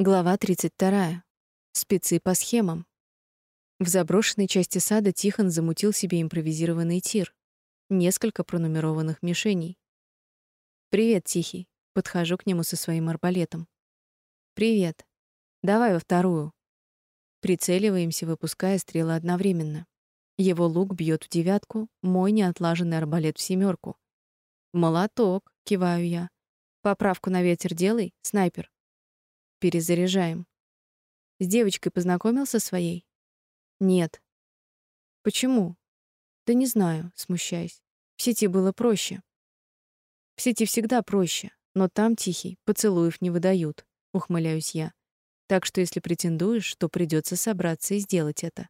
Глава 32. Спецы по схемам. В заброшенной части сада Тихон замутил себе импровизированный тир. Несколько пронумерованных мишеней. «Привет, Тихий». Подхожу к нему со своим арбалетом. «Привет. Давай во вторую». Прицеливаемся, выпуская стрелы одновременно. Его лук бьет в девятку, мой неотлаженный арбалет в семерку. «Молоток», — киваю я. «Поправку на ветер делай, снайпер». Перезаряжаем. С девочкой познакомился своей? Нет. Почему? Да не знаю, смущаясь. В сети было проще. В сети всегда проще, но там тихий, поцелуев не выдают, ухмыляюсь я. Так что если претендуешь, то придется собраться и сделать это.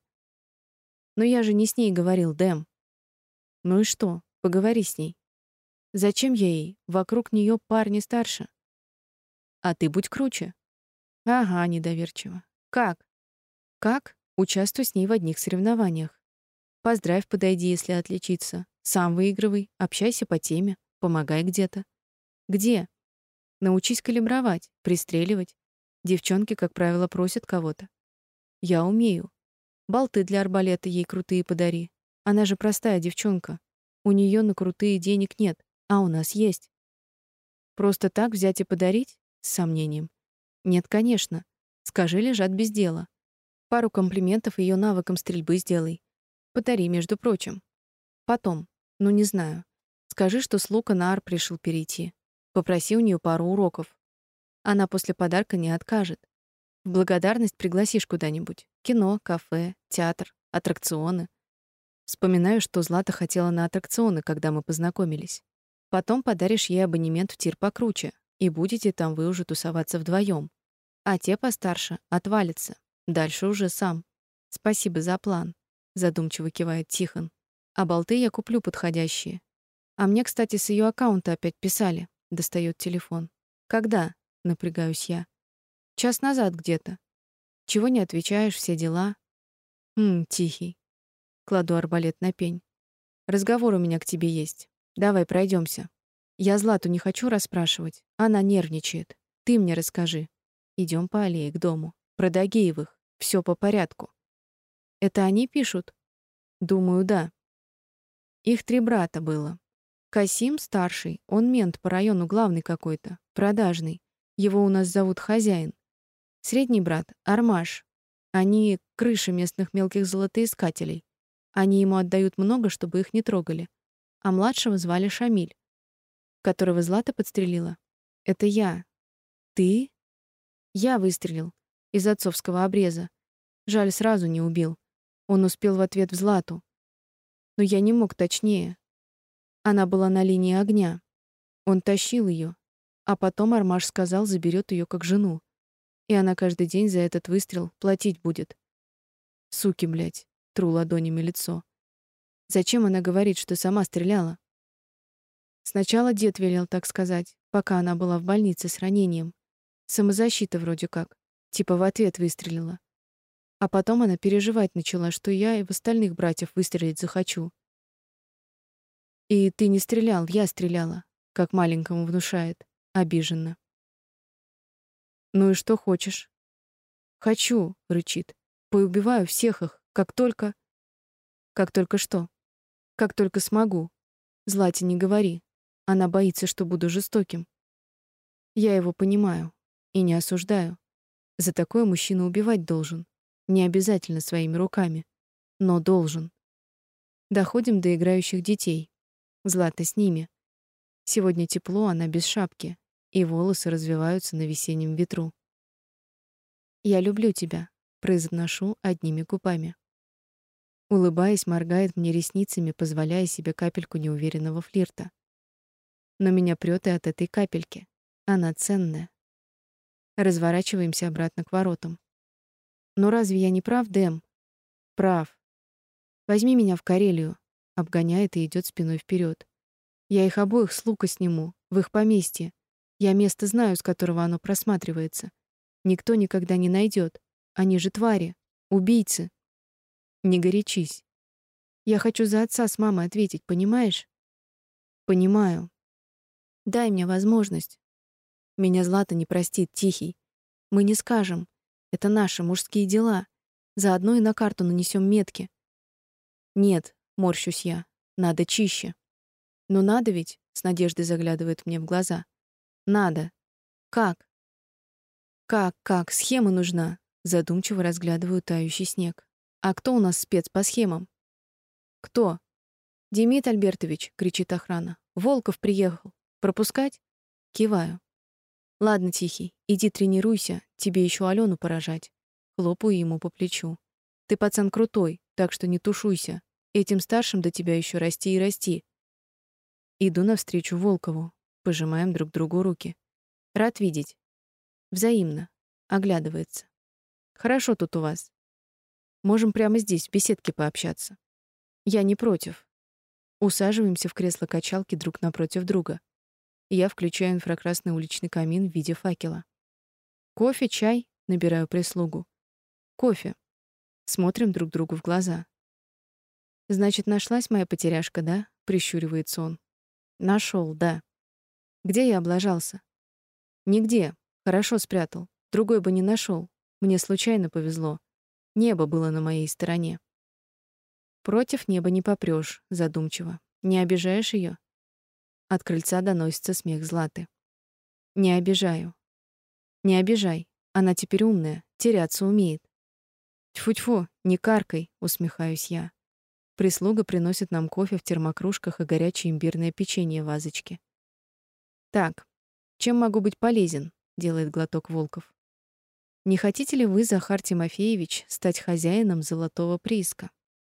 Но я же не с ней говорил, Дэм. Ну и что? Поговори с ней. Зачем я ей? Вокруг нее парни старше. А ты будь круче. Ага, недоверчиво. Как? Как? Участвуй с ней в одних соревнованиях. Поздравь, подойди, если отличиться. Сам выигрывай, общайся по теме, помогай где-то. Где? Научись калибровать, пристреливать. Девчонки, как правило, просят кого-то. Я умею. Болты для арбалета ей крутые подари. Она же простая девчонка. У нее на крутые денег нет, а у нас есть. Просто так взять и подарить? С сомнением. Нет, конечно. Скажи, лежат без дела. Пару комплиментов ее навыкам стрельбы сделай. Подари, между прочим. Потом, ну не знаю. Скажи, что с лука на ар пришел перейти. Попроси у нее пару уроков. Она после подарка не откажет. В благодарность пригласишь куда-нибудь. Кино, кафе, театр, аттракционы. Вспоминаю, что Злата хотела на аттракционы, когда мы познакомились. Потом подаришь ей абонемент в тир покруче, и будете там вы уже тусоваться вдвоем а те постарше отвалятся. Дальше уже сам. Спасибо за план, задумчиво кивает Тихон. А болты я куплю подходящие. А мне, кстати, с ее аккаунта опять писали. Достает телефон. Когда? Напрягаюсь я. Час назад где-то. Чего не отвечаешь, все дела? Хм, тихий. Кладу арбалет на пень. Разговор у меня к тебе есть. Давай пройдемся. Я Злату не хочу расспрашивать. Она нервничает. Ты мне расскажи. Идем по аллее к дому. Про Дагеевых. Все по порядку. Это они пишут? Думаю, да. Их три брата было. Касим старший, он мент по району главный какой-то, продажный. Его у нас зовут хозяин. Средний брат Армаш. Они крыши местных мелких золотоискателей. Они ему отдают много, чтобы их не трогали. А младшего звали Шамиль, которого Злата подстрелила. Это я. Ты? Я выстрелил из отцовского обреза. Жаль, сразу не убил. Он успел в ответ в Злату. Но я не мог точнее. Она была на линии огня. Он тащил ее, а потом Армаш сказал, заберет ее как жену. И она каждый день за этот выстрел платить будет. Суки, блядь, тру ладонями лицо. Зачем она говорит, что сама стреляла? Сначала дед велел так сказать, пока она была в больнице с ранением. Самозащита вроде как. Типа в ответ выстрелила. А потом она переживать начала, что я и в остальных братьев выстрелить захочу. И ты не стрелял, я стреляла, как маленькому внушает, обиженно. Ну и что хочешь? Хочу, рычит. Поубиваю всех их, как только Как только что? Как только смогу. Злате не говори. Она боится, что буду жестоким. Я его понимаю. И не осуждаю. За такое мужчина убивать должен. Не обязательно своими руками, но должен. Доходим до играющих детей. Злата с ними. Сегодня тепло, она без шапки, и волосы развиваются на весеннем ветру. «Я люблю тебя», — произношу одними губами. Улыбаясь, моргает мне ресницами, позволяя себе капельку неуверенного флирта. Но меня прёт и от этой капельки. Она ценная. Разворачиваемся обратно к воротам. Но разве я не прав, Дэм? Прав. Возьми меня в Карелию, обгоняет и идет спиной вперед. Я их обоих с лука сниму, в их поместье. Я место знаю, с которого оно просматривается. Никто никогда не найдет. Они же твари, убийцы. Не горячись. Я хочу за отца с мамой ответить, понимаешь? Понимаю. Дай мне возможность. Меня Злата не простит, Тихий. Мы не скажем. Это наши мужские дела. Заодно и на карту нанесем метки. Нет, морщусь я. Надо чище. Но надо ведь, с надеждой заглядывает мне в глаза. Надо. Как? Как, как? Схема нужна. Задумчиво разглядываю тающий снег. А кто у нас спец по схемам? Кто? Демид Альбертович, кричит охрана. Волков приехал. Пропускать? Киваю. Ладно, тихий, иди тренируйся, тебе еще Алену поражать. Хлопаю ему по плечу. Ты пацан крутой, так что не тушуйся. Этим старшим до тебя еще расти и расти. Иду навстречу Волкову. Пожимаем друг другу руки. Рад видеть. Взаимно. Оглядывается. Хорошо тут у вас. Можем прямо здесь, в беседке пообщаться. Я не против. Усаживаемся в кресло-качалки друг напротив друга. Я включаю инфракрасный уличный камин в виде факела. Кофе, чай, набираю прислугу. Кофе. Смотрим друг другу в глаза. Значит, нашлась моя потеряшка, да? прищуривается он. Нашел, да. Где я облажался? Нигде. Хорошо спрятал. Другой бы не нашел. Мне случайно повезло. Небо было на моей стороне. Против неба не попрёшь, задумчиво. Не обижаешь ее? От крыльца доносится смех Златы. Не обижаю. Не обижай. Она теперь умная, теряться умеет. Тьфу-тьфу, не каркай, усмехаюсь я. Прислуга приносит нам кофе в термокружках и горячее имбирное печенье в вазочке. Так, чем могу быть полезен? делает глоток Волков. Не хотите ли вы, Захар Тимофеевич, стать хозяином золотого прииска?